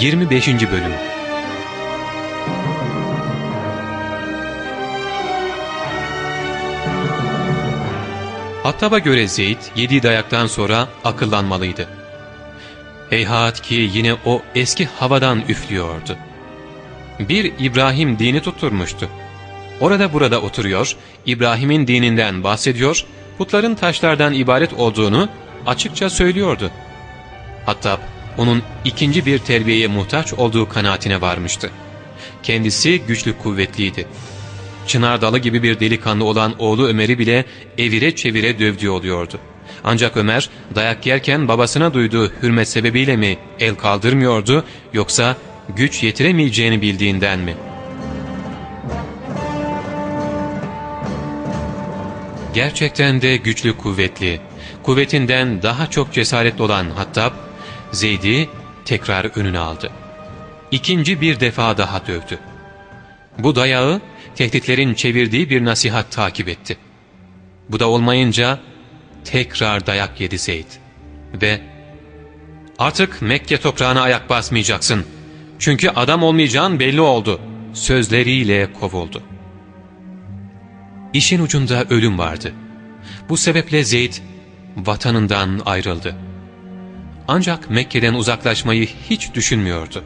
25. Bölüm Hattab'a göre Zeyd yediği dayaktan sonra akıllanmalıydı. Heyhat ki yine o eski havadan üflüyordu. Bir İbrahim dini tutturmuştu. Orada burada oturuyor, İbrahim'in dininden bahsediyor, putların taşlardan ibaret olduğunu açıkça söylüyordu. Hatta onun ikinci bir terbiyeye muhtaç olduğu kanaatine varmıştı. Kendisi güçlü kuvvetliydi. Çınar dalı gibi bir delikanlı olan oğlu Ömer'i bile evire çevire dövdüğü oluyordu. Ancak Ömer dayak yerken babasına duyduğu hürmet sebebiyle mi el kaldırmıyordu yoksa güç yetiremeyeceğini bildiğinden mi? Gerçekten de güçlü kuvvetli, kuvvetinden daha çok cesaretli olan Hattab, Zeyd'i tekrar önüne aldı. İkinci bir defa daha dövdü. Bu dayağı tehditlerin çevirdiği bir nasihat takip etti. Bu da olmayınca tekrar dayak yedi Zeyd. Ve ''Artık Mekke toprağına ayak basmayacaksın. Çünkü adam olmayacağın belli oldu.'' sözleriyle kovuldu. İşin ucunda ölüm vardı. Bu sebeple Zeyd vatanından ayrıldı. Ancak Mekke'den uzaklaşmayı hiç düşünmüyordu.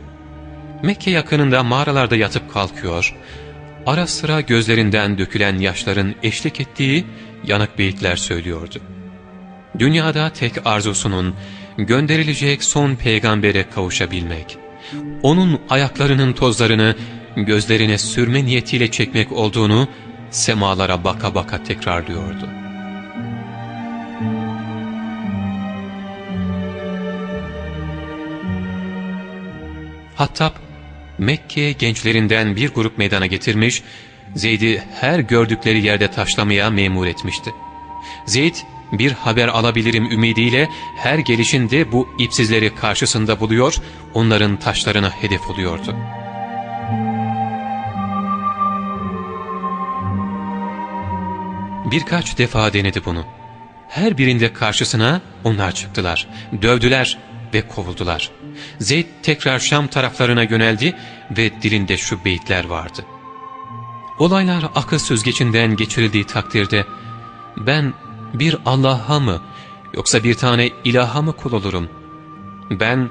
Mekke yakınında mağaralarda yatıp kalkıyor, ara sıra gözlerinden dökülen yaşların eşlik ettiği yanık beyitler söylüyordu. Dünyada tek arzusunun gönderilecek son peygambere kavuşabilmek, onun ayaklarının tozlarını gözlerine sürme niyetiyle çekmek olduğunu semalara baka baka tekrarlıyordu. Hattab, Mekke gençlerinden bir grup meydana getirmiş, Zeyd'i her gördükleri yerde taşlamaya memur etmişti. Zeyd, bir haber alabilirim ümidiyle her gelişinde bu ipsizleri karşısında buluyor, onların taşlarına hedef oluyordu. Birkaç defa denedi bunu. Her birinde karşısına onlar çıktılar, dövdüler ve kovuldular. Zeyd tekrar Şam taraflarına yöneldi ve dilinde şu beyitler vardı. Olaylar akıl süzgecinden geçirildiği takdirde ben bir Allah'a mı yoksa bir tane ilaha mı kul olurum? Ben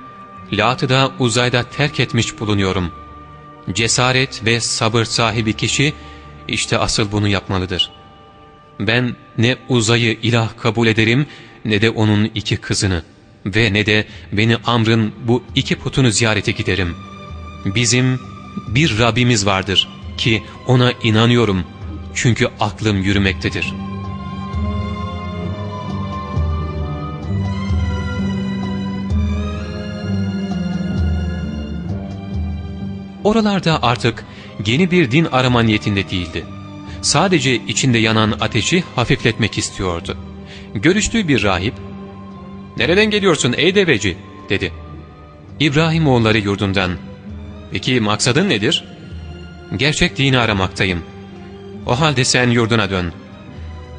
Lat'ı uzayda terk etmiş bulunuyorum. Cesaret ve sabır sahibi kişi işte asıl bunu yapmalıdır. Ben ne uzayı ilah kabul ederim ne de onun iki kızını ve ne de beni Amr'ın bu iki putunu ziyarete giderim. Bizim bir Rabbimiz vardır ki ona inanıyorum çünkü aklım yürümektedir. Oralarda artık yeni bir din arama niyetinde değildi. Sadece içinde yanan ateşi hafifletmek istiyordu. Görüştüğü bir rahip, ''Nereden geliyorsun ey deveci?'' dedi. İbrahim oğulları yurdundan. ''Peki maksadın nedir?'' ''Gerçek dini aramaktayım. O halde sen yurduna dön.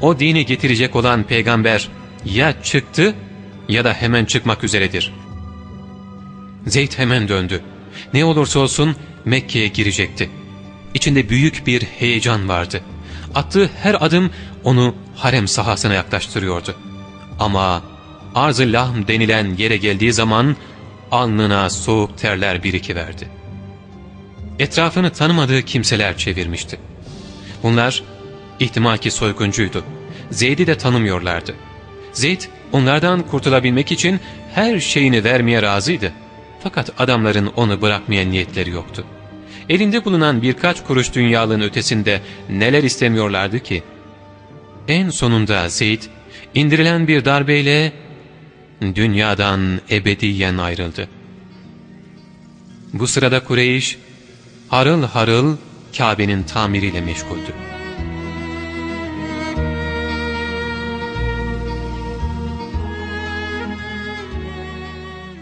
O dini getirecek olan peygamber ya çıktı ya da hemen çıkmak üzeredir.'' Zeyd hemen döndü. Ne olursa olsun Mekke'ye girecekti. İçinde büyük bir heyecan vardı. Attığı her adım onu harem sahasına yaklaştırıyordu. Ama arz-ı lahm denilen yere geldiği zaman alnına soğuk terler birikiverdi. Etrafını tanımadığı kimseler çevirmişti. Bunlar ihtimal ki soyguncuydu. Zeyd'i de tanımıyorlardı. Zeyd onlardan kurtulabilmek için her şeyini vermeye razıydı. Fakat adamların onu bırakmaya niyetleri yoktu. Elinde bulunan birkaç kuruş dünyalığın ötesinde neler istemiyorlardı ki? En sonunda Zeyd indirilen bir darbeyle dünyadan ebediyen ayrıldı. Bu sırada Kureyş harıl harıl Kabe'nin tamiriyle meşguldü.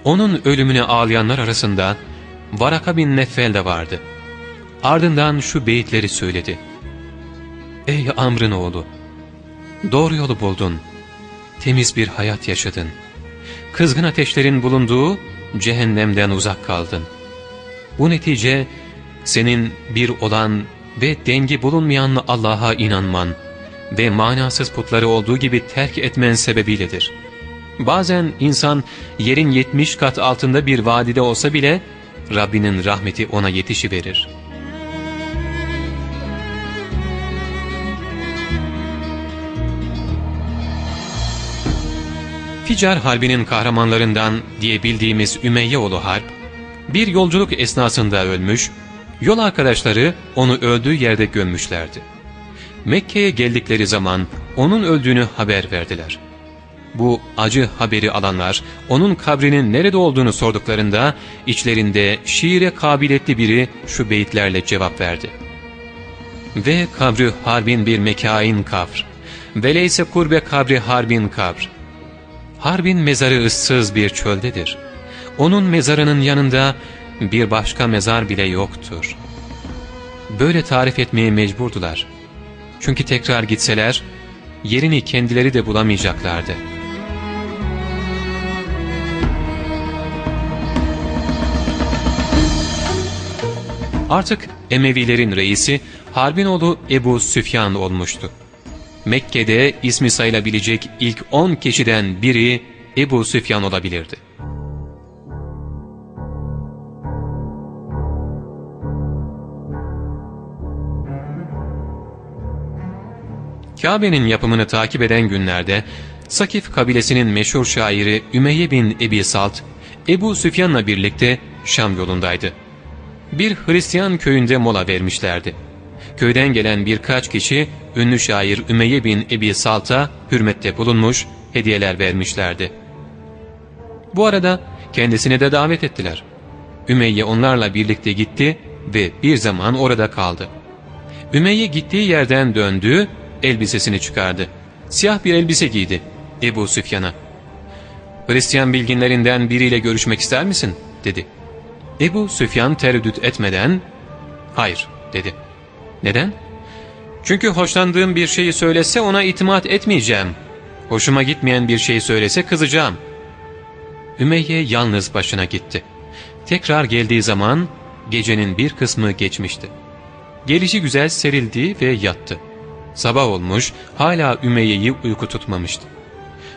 Onun ölümüne ağlayanlar arasında Varaka bin Neffel de vardı. Ardından şu beyitleri söyledi. Ey Amr'ın oğlu! Doğru yolu buldun. Temiz bir hayat yaşadın. Kızgın ateşlerin bulunduğu cehennemden uzak kaldın. Bu netice senin bir olan ve dengi bulunmayan Allah'a inanman ve manasız putları olduğu gibi terk etmen sebebiyledir. Bazen insan yerin yetmiş kat altında bir vadide olsa bile Rabbinin rahmeti ona yetişiverir. Ficar Harbi'nin kahramanlarından diye bildiğimiz Ümeyyeoğlu Harp, bir yolculuk esnasında ölmüş, yol arkadaşları onu öldüğü yerde gömmüşlerdi. Mekke'ye geldikleri zaman onun öldüğünü haber verdiler. Bu acı haberi alanlar onun kabrinin nerede olduğunu sorduklarında içlerinde şiire kabiliyetli biri şu beyitlerle cevap verdi. Ve kabri harbin bir mekain kabr. Veleyse kurbe kabri harbin kabr. Harbin mezarı ıssız bir çöldedir. Onun mezarının yanında bir başka mezar bile yoktur. Böyle tarif etmeye mecburdular. Çünkü tekrar gitseler, yerini kendileri de bulamayacaklardı. Artık Emevilerin reisi Harbin oğlu Ebu Süfyan olmuştu. Mekke'de ismi sayılabilecek ilk on kişiden biri Ebu Süfyan olabilirdi. Kabe'nin yapımını takip eden günlerde Sakif kabilesinin meşhur şairi Ümeyye bin Ebi Salt, Ebu Süfyan'la birlikte Şam yolundaydı. Bir Hristiyan köyünde mola vermişlerdi. Köyden gelen birkaç kişi ünlü şair Ümeyye bin Ebi Salt'a hürmette bulunmuş, hediyeler vermişlerdi. Bu arada kendisine de davet ettiler. Ümeyye onlarla birlikte gitti ve bir zaman orada kaldı. Ümeyye gittiği yerden döndü, elbisesini çıkardı. Siyah bir elbise giydi Ebu Süfyan'a. Hristiyan bilginlerinden biriyle görüşmek ister misin? dedi. Ebu Süfyan tereddüt etmeden hayır dedi. Neden? Çünkü hoşlandığım bir şeyi söylese ona itimat etmeyeceğim. Hoşuma gitmeyen bir şeyi söylese kızacağım. Ümeyye yalnız başına gitti. Tekrar geldiği zaman gecenin bir kısmı geçmişti. Gelişi güzel serildi ve yattı. Sabah olmuş, hala Ümeyye'yi uyku tutmamıştı.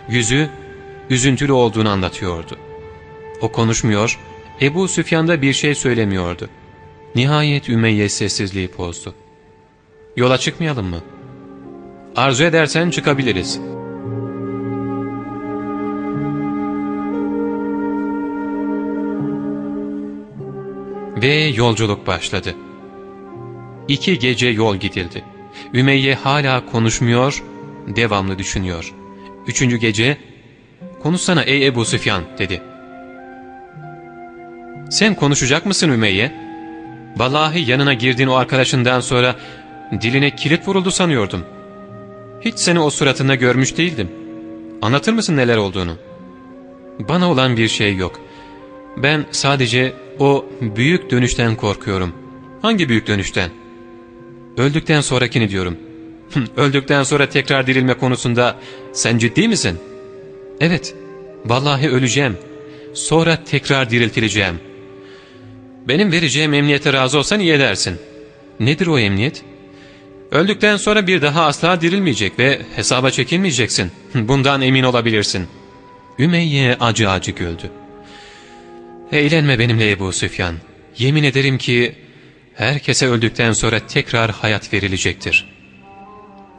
Yüzü, üzüntülü olduğunu anlatıyordu. O konuşmuyor, Ebu Süfyan da bir şey söylemiyordu. Nihayet Ümeyye sessizliği pozdu. Yola çıkmayalım mı? Arzu edersen çıkabiliriz. Ve yolculuk başladı. İki gece yol gidildi. Ümeyye hala konuşmuyor, devamlı düşünüyor. Üçüncü gece, ''Konuşsana ey Ebu Süfyan'' dedi. ''Sen konuşacak mısın Ümeyye? Vallahi yanına girdiğin o arkadaşından sonra diline kilit vuruldu sanıyordum. Hiç seni o suratında görmüş değildim. Anlatır mısın neler olduğunu?'' ''Bana olan bir şey yok. Ben sadece o büyük dönüşten korkuyorum.'' ''Hangi büyük dönüşten?'' Öldükten sonrakini diyorum. Öldükten sonra tekrar dirilme konusunda sen ciddi misin? Evet, vallahi öleceğim. Sonra tekrar diriltileceğim. Benim vereceğim emniyete razı olsan iyi edersin. Nedir o emniyet? Öldükten sonra bir daha asla dirilmeyecek ve hesaba çekilmeyeceksin. Bundan emin olabilirsin. Ümeyye acı acı güldü. Eğlenme benimle Ebu Süfyan. Yemin ederim ki herkese öldükten sonra tekrar hayat verilecektir.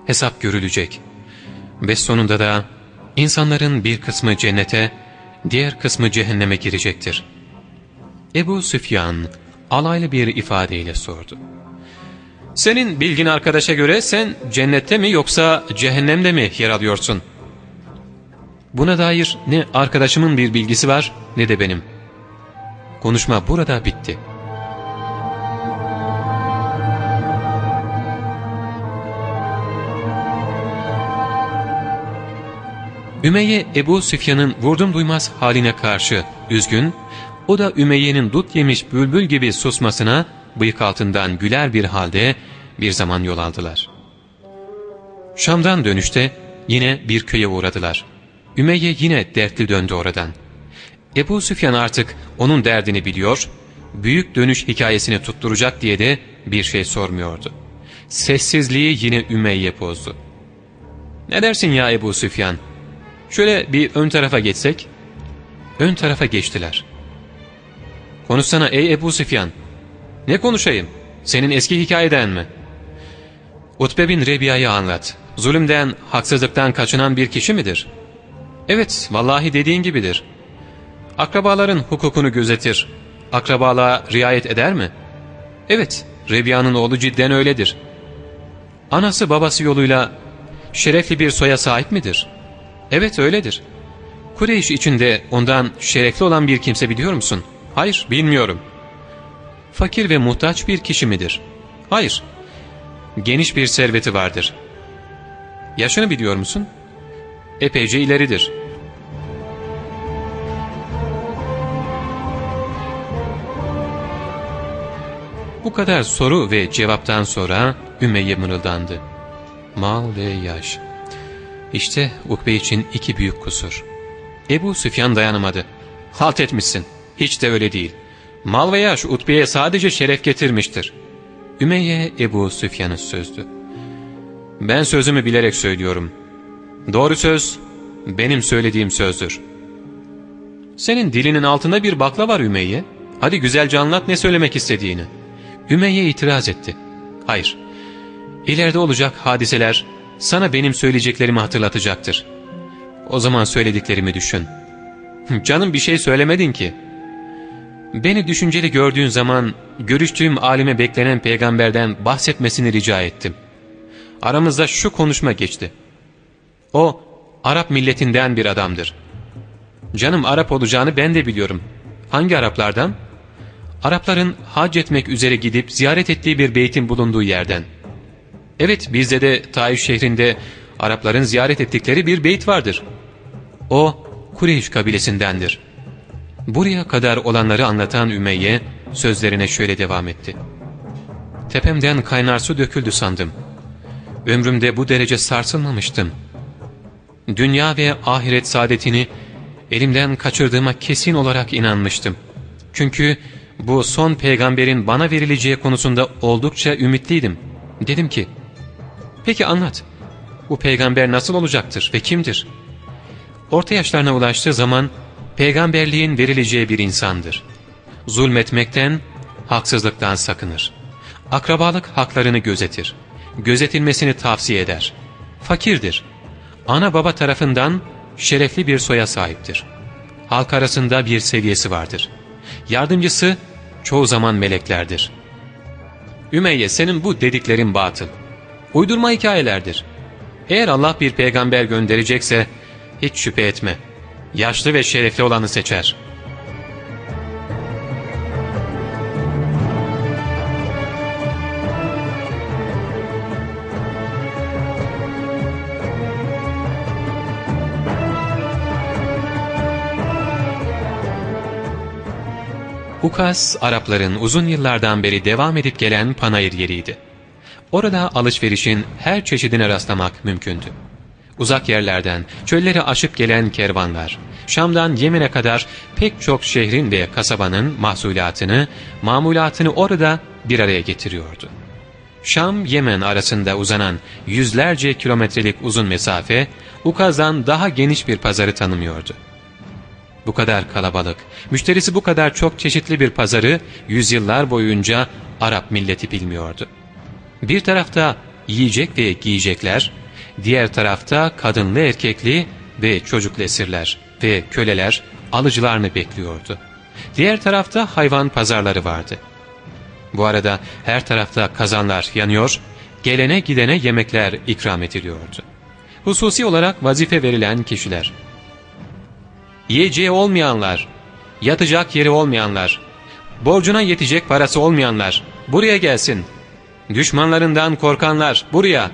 Hesap görülecek ve sonunda da insanların bir kısmı cennete, diğer kısmı cehenneme girecektir. Ebu Süfyan alaylı bir ifadeyle sordu. Senin bilgin arkadaşa göre sen cennette mi yoksa cehennemde mi yer alıyorsun? Buna dair ne arkadaşımın bir bilgisi var ne de benim. Konuşma burada bitti.'' Ümeyye Ebu Süfyan'ın vurdum duymaz haline karşı üzgün, o da Ümeyye'nin dut yemiş bülbül gibi susmasına bıyık altından güler bir halde bir zaman yol aldılar. Şam'dan dönüşte yine bir köye uğradılar. Ümeyye yine dertli döndü oradan. Ebu Süfyan artık onun derdini biliyor, büyük dönüş hikayesini tutturacak diye de bir şey sormuyordu. Sessizliği yine Ümeyye bozdu. ''Ne dersin ya Ebu Süfyan? Şöyle bir ön tarafa geçsek?'' Ön tarafa geçtiler. ''Konuşsana ey Ebu Süfyan.'' ''Ne konuşayım? Senin eski hikayeden mi?'' Utbe bin Rebiya'yı anlat. Zulümden, haksızlıktan kaçınan bir kişi midir? Evet, vallahi dediğin gibidir. Akrabaların hukukunu gözetir. Akrabalığa riayet eder mi? Evet, Rebiya'nın oğlu cidden öyledir. Anası babası yoluyla şerefli bir soya sahip midir? Evet öyledir. Kureyş içinde ondan şerefli olan bir kimse biliyor musun? Hayır, bilmiyorum. Fakir ve muhtaç bir kişi midir? Hayır. Geniş bir serveti vardır. Yaşını biliyor musun? Epeyce ileridir. Bu kadar soru ve cevaptan sonra Ümeyye mırıldandı. Mal ve yaş. İşte Ukbe için iki büyük kusur. Ebu Süfyan dayanamadı. Halt etmişsin. Hiç de öyle değil. Mal ve yaş Utbe'ye sadece şeref getirmiştir. Ümeyye Ebu Süfyan'ı sözdü. Ben sözümü bilerek söylüyorum. Doğru söz benim söylediğim sözdür. Senin dilinin altında bir bakla var Ümeyye. Hadi güzelce anlat ne söylemek istediğini. Ümeyye itiraz etti. Hayır. İleride olacak hadiseler sana benim söyleyeceklerimi hatırlatacaktır. O zaman söylediklerimi düşün. Canım bir şey söylemedin ki. Beni düşünceli gördüğün zaman görüştüğüm alime beklenen peygamberden bahsetmesini rica ettim. Aramızda şu konuşma geçti. O Arap milletinden bir adamdır. Canım Arap olacağını ben de biliyorum. Hangi Araplardan? Arapların hac etmek üzere gidip ziyaret ettiği bir beytin bulunduğu yerden. Evet bizde de Taif şehrinde Arapların ziyaret ettikleri bir beyt vardır. O Kureyş kabilesindendir. Buraya kadar olanları anlatan Ümeyye sözlerine şöyle devam etti. Tepemden kaynar su döküldü sandım. Ömrümde bu derece sarsılmamıştım. Dünya ve ahiret saadetini elimden kaçırdığıma kesin olarak inanmıştım. Çünkü bu son peygamberin bana verileceği konusunda oldukça ümitliydim. Dedim ki, peki anlat, bu peygamber nasıl olacaktır ve kimdir? Orta yaşlarına ulaştığı zaman peygamberliğin verileceği bir insandır. Zulmetmekten, haksızlıktan sakınır. Akrabalık haklarını gözetir. Gözetilmesini tavsiye eder. Fakirdir. Ana baba tarafından şerefli bir soya sahiptir. Halk arasında bir seviyesi vardır. Yardımcısı çoğu zaman meleklerdir. Ümeyye senin bu dediklerin batıl. Uydurma hikayelerdir. Eğer Allah bir peygamber gönderecekse hiç şüphe etme. Yaşlı ve şerefli olanı seçer. Hukas, Arapların uzun yıllardan beri devam edip gelen panayır yeriydi. Orada alışverişin her çeşidine rastlamak mümkündü. Uzak yerlerden, çölleri aşıp gelen kervanlar, Şam'dan Yemen'e kadar pek çok şehrin ve kasabanın mahsulatını, mamulatını orada bir araya getiriyordu. Şam-Yemen arasında uzanan yüzlerce kilometrelik uzun mesafe, Ukaz'dan daha geniş bir pazarı tanımıyordu. Bu kadar kalabalık, müşterisi bu kadar çok çeşitli bir pazarı yüzyıllar boyunca Arap milleti bilmiyordu. Bir tarafta yiyecek ve giyecekler, diğer tarafta kadınlı erkekli ve çocuklu esirler ve köleler alıcılarını bekliyordu. Diğer tarafta hayvan pazarları vardı. Bu arada her tarafta kazanlar yanıyor, gelene gidene yemekler ikram ediliyordu. Hususi olarak vazife verilen kişiler. Yiyeceği olmayanlar, yatacak yeri olmayanlar, borcuna yetecek parası olmayanlar buraya gelsin. Düşmanlarından korkanlar buraya,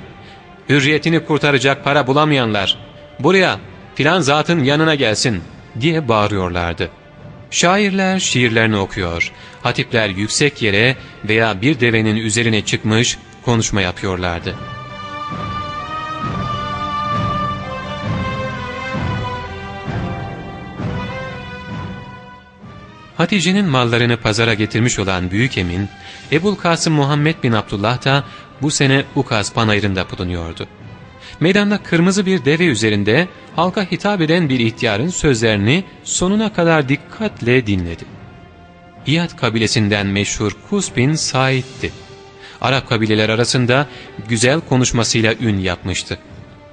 hürriyetini kurtaracak para bulamayanlar buraya filan zatın yanına gelsin diye bağırıyorlardı. Şairler şiirlerini okuyor, hatipler yüksek yere veya bir devenin üzerine çıkmış konuşma yapıyorlardı. Hatice'nin mallarını pazara getirmiş olan Büyük Emin, Ebul Kasım Muhammed bin Abdullah da bu sene Ukaz panayırında bulunuyordu. Meydanda kırmızı bir deve üzerinde halka hitap eden bir ihtiyarın sözlerini sonuna kadar dikkatle dinledi. İyad kabilesinden meşhur Kus bin Said'di. Arap kabileler arasında güzel konuşmasıyla ün yapmıştı.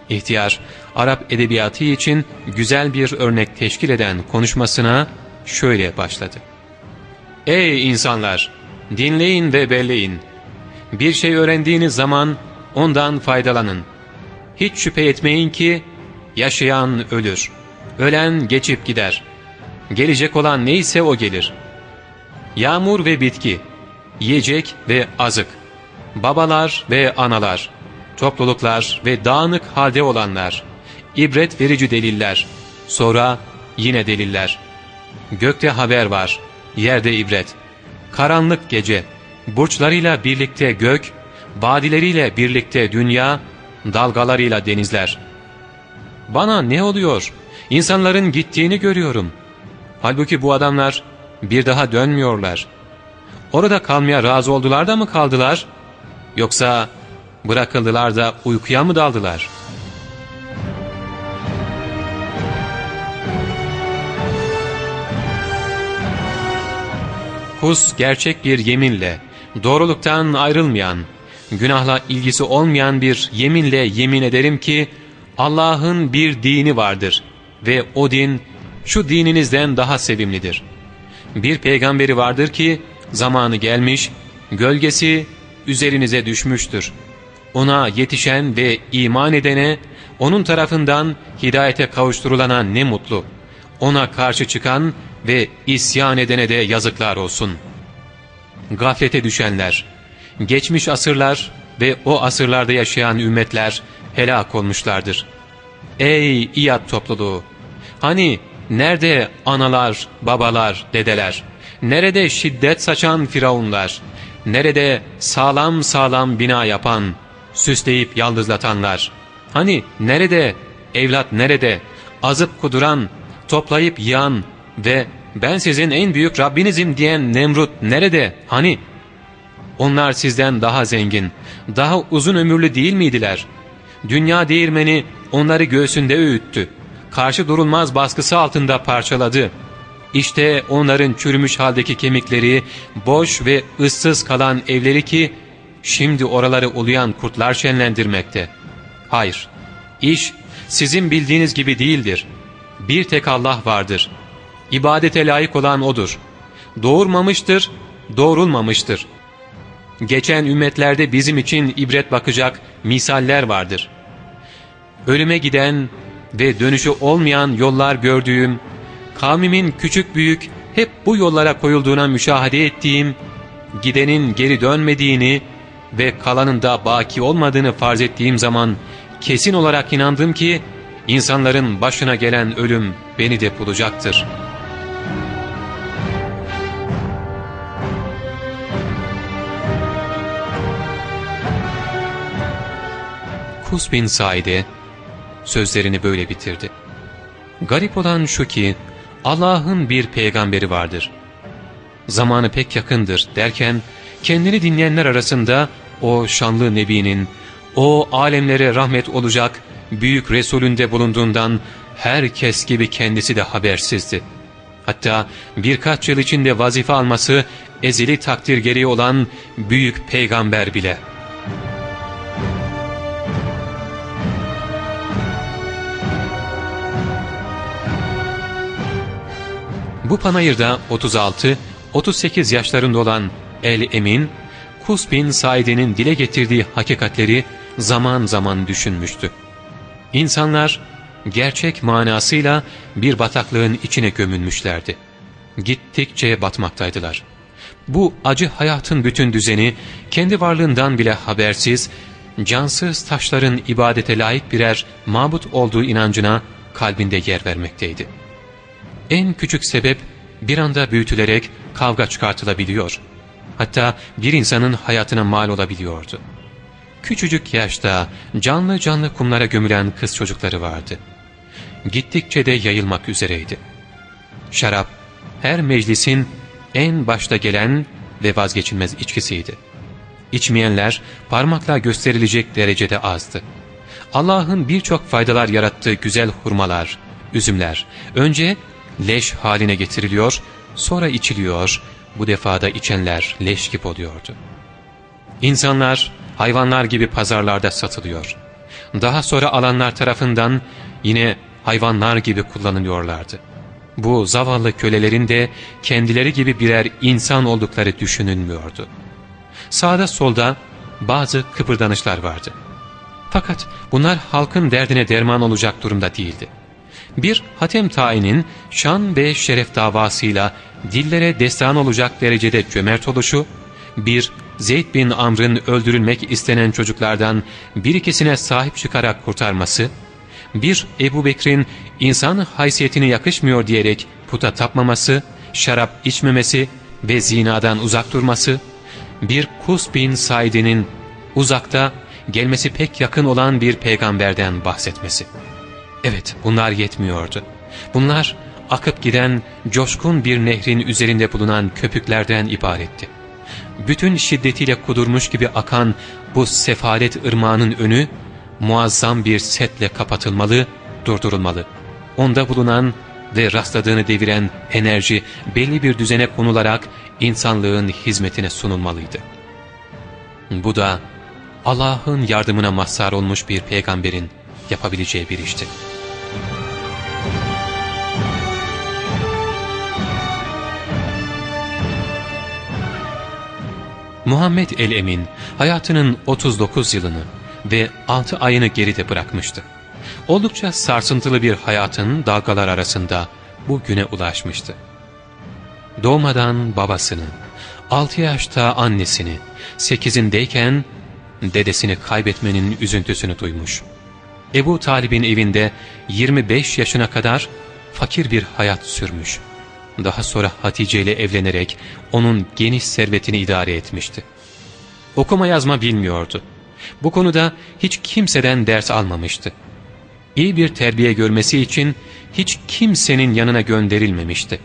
İhtiyar, Arap edebiyatı için güzel bir örnek teşkil eden konuşmasına şöyle başladı. Ey insanlar! Dinleyin ve belleyin. Bir şey öğrendiğiniz zaman ondan faydalanın. Hiç şüphe etmeyin ki yaşayan ölür, ölen geçip gider. Gelecek olan neyse o gelir. Yağmur ve bitki, yiyecek ve azık, babalar ve analar, topluluklar ve dağınık halde olanlar, ibret verici deliller, sonra yine deliller. Gökte haber var, yerde ibret. Karanlık gece, burçlarıyla birlikte gök, vadileriyle birlikte dünya, dalgalarıyla denizler. Bana ne oluyor? İnsanların gittiğini görüyorum. Halbuki bu adamlar bir daha dönmüyorlar. Orada kalmaya razı oldular da mı kaldılar? Yoksa bırakıldılar da uykuya mı daldılar? Hus gerçek bir yeminle, doğruluktan ayrılmayan, günahla ilgisi olmayan bir yeminle yemin ederim ki Allah'ın bir dini vardır ve o din şu dininizden daha sevimlidir. Bir peygamberi vardır ki zamanı gelmiş, gölgesi üzerinize düşmüştür. Ona yetişen ve iman edene, onun tarafından hidayete kavuşturulana ne mutlu. Ona karşı çıkan ve isyan edene de yazıklar olsun. Gaflete düşenler, geçmiş asırlar ve o asırlarda yaşayan ümmetler helak olmuşlardır. Ey İyad topluluğu! Hani nerede analar, babalar, dedeler? Nerede şiddet saçan firavunlar? Nerede sağlam sağlam bina yapan, süsleyip yaldızlatanlar? Hani nerede, evlat nerede, azıp kuduran, toplayıp yıyan ve ben sizin en büyük Rabbinizim diyen Nemrut nerede? Hani? Onlar sizden daha zengin, daha uzun ömürlü değil miydiler? Dünya değirmeni onları göğsünde öğüttü. Karşı durulmaz baskısı altında parçaladı. İşte onların çürümüş haldeki kemikleri, boş ve ıssız kalan evleri ki, şimdi oraları uluyan kurtlar şenlendirmekte. Hayır, iş sizin bildiğiniz gibi değildir. Bir tek Allah vardır. İbadete layık olan O'dur. Doğurmamıştır, doğrulmamıştır. Geçen ümmetlerde bizim için ibret bakacak misaller vardır. Ölüme giden ve dönüşü olmayan yollar gördüğüm, kavmimin küçük büyük hep bu yollara koyulduğuna müşahede ettiğim, gidenin geri dönmediğini ve kalanın da baki olmadığını farz ettiğim zaman kesin olarak inandım ki insanların başına gelen ölüm beni de bulacaktır. Kus bin Said'e sözlerini böyle bitirdi. Garip olan şu ki Allah'ın bir peygamberi vardır. Zamanı pek yakındır derken kendini dinleyenler arasında o şanlı nebinin, o alemlere rahmet olacak büyük Resulünde bulunduğundan herkes gibi kendisi de habersizdi. Hatta birkaç yıl içinde vazife alması ezeli takdir gereği olan büyük peygamber bile.'' Bu panayırda 36-38 yaşlarında olan El-Emin, Kus bin Said'in dile getirdiği hakikatleri zaman zaman düşünmüştü. İnsanlar gerçek manasıyla bir bataklığın içine gömülmüşlerdi. Gittikçe batmaktaydılar. Bu acı hayatın bütün düzeni kendi varlığından bile habersiz, cansız taşların ibadete layık birer mabut olduğu inancına kalbinde yer vermekteydi. En küçük sebep bir anda büyütülerek kavga çıkartılabiliyor. Hatta bir insanın hayatına mal olabiliyordu. Küçücük yaşta canlı canlı kumlara gömülen kız çocukları vardı. Gittikçe de yayılmak üzereydi. Şarap her meclisin en başta gelen ve vazgeçilmez içkisiydi. İçmeyenler parmakla gösterilecek derecede azdı. Allah'ın birçok faydalar yarattığı güzel hurmalar, üzümler önce leş haline getiriliyor, sonra içiliyor, bu defada içenler leş gibi oluyordu. İnsanlar hayvanlar gibi pazarlarda satılıyor. Daha sonra alanlar tarafından yine hayvanlar gibi kullanılıyorlardı. Bu zavallı kölelerin de kendileri gibi birer insan oldukları düşünülmüyordu. Sağda solda bazı kıpırdanışlar vardı. Fakat bunlar halkın derdine derman olacak durumda değildi. Bir hatem tayinin şan ve şeref davasıyla dillere destan olacak derecede cömert oluşu, bir Zeyd bin Amr'ın öldürülmek istenen çocuklardan bir ikisine sahip çıkarak kurtarması, bir Ebu Bekir'in insan haysiyetine yakışmıyor diyerek puta tapmaması, şarap içmemesi ve zinadan uzak durması, bir Kus bin Said'in uzakta gelmesi pek yakın olan bir peygamberden bahsetmesi. Evet bunlar yetmiyordu. Bunlar akıp giden coşkun bir nehrin üzerinde bulunan köpüklerden ibaretti. Bütün şiddetiyle kudurmuş gibi akan bu sefalet ırmağının önü muazzam bir setle kapatılmalı, durdurulmalı. Onda bulunan ve rastladığını deviren enerji belli bir düzene konularak insanlığın hizmetine sunulmalıydı. Bu da Allah'ın yardımına mazhar olmuş bir peygamberin yapabileceği bir işti. Muhammed el-Emin hayatının 39 yılını ve 6 ayını geride bırakmıştı. Oldukça sarsıntılı bir hayatın dalgalar arasında bu güne ulaşmıştı. Doğmadan babasını, 6 yaşta annesini, 8'indeyken dedesini kaybetmenin üzüntüsünü duymuş. Ebu Talib'in evinde 25 yaşına kadar fakir bir hayat sürmüş. Daha sonra Hatice ile evlenerek onun geniş servetini idare etmişti. Okuma yazma bilmiyordu. Bu konuda hiç kimseden ders almamıştı. İyi bir terbiye görmesi için hiç kimsenin yanına gönderilmemişti.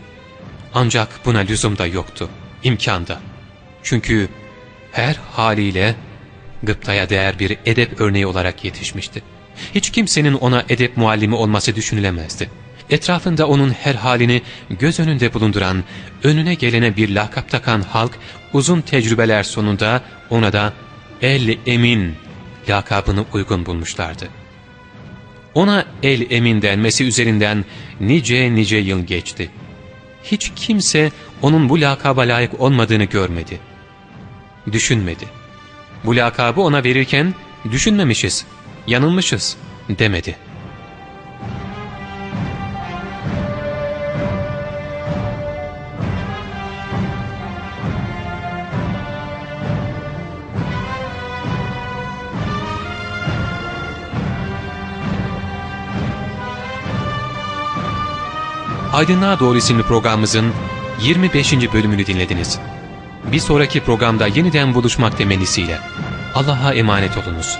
Ancak buna lüzum da yoktu, imkanda. Çünkü her haliyle gıptaya değer bir edep örneği olarak yetişmişti. Hiç kimsenin ona edep muallimi olması düşünülemezdi. Etrafında onun her halini göz önünde bulunduran, önüne gelene bir lakap takan halk uzun tecrübeler sonunda ona da El Emin lakabını uygun bulmuşlardı. Ona El Emin denmesi üzerinden nice nice yıl geçti. Hiç kimse onun bu lakaba layık olmadığını görmedi. Düşünmedi. Bu lakabı ona verirken düşünmemişiz, yanılmışız demedi. Aydınlığa Doğru isimli programımızın 25. bölümünü dinlediniz. Bir sonraki programda yeniden buluşmak temennisiyle Allah'a emanet olunuz.